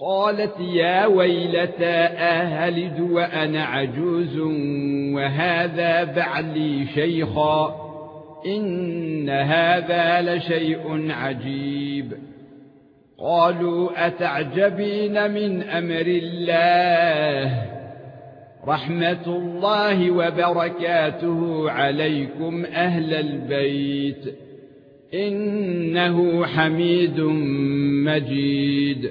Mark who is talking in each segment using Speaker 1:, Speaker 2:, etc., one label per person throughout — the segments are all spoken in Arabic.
Speaker 1: قالت يا ويلتى آهلد وأنا عجوز وهذا بعلي شيخا إن هذا لشيء عجيب. قالوا أتعجبين من أمر الله؟ رحمة الله وبركاته عليكم أهل البيت إنه حميد مجيد.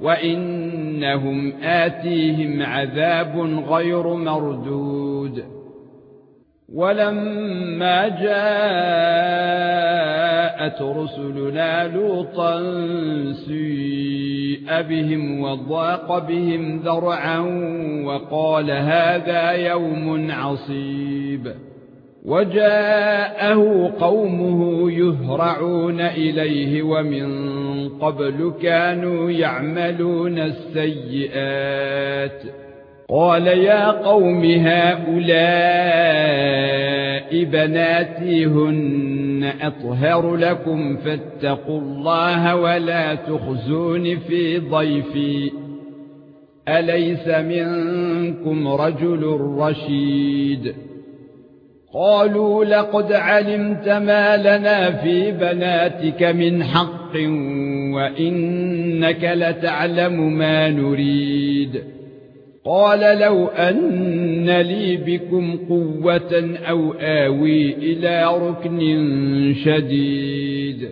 Speaker 1: وانهم اتيهم عذاب غير مردود. ولما جاءت رسلنا لوطا سيء بهم وضاق بهم ذرعا وقال هذا يوم عصيب. وجاءه قومه يهرعون اليه ومن قبل كانوا يعملون السيئات. قال يا قوم هؤلاء بناتي هن أطهر لكم فاتقوا الله ولا تخزون في ضيفي. أليس منكم رجل رشيد؟ قالوا لقد علمت ما لنا في بناتك من حق وإنك لتعلم ما نريد. قال لو أن لي بكم قوة أو آوي إلى ركن شديد.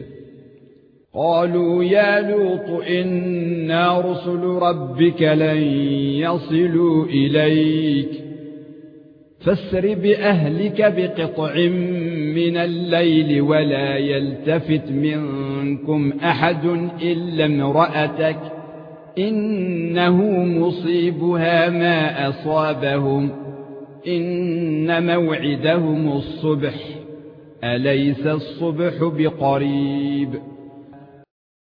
Speaker 1: قالوا يا لوط إنا رسل ربك لن يصلوا إليك. فاسر بأهلك بقطع من الليل ولا يلتفت منكم أحد إلا امرأتك إنه مصيبها ما أصابهم إن موعدهم الصبح أليس الصبح بقريب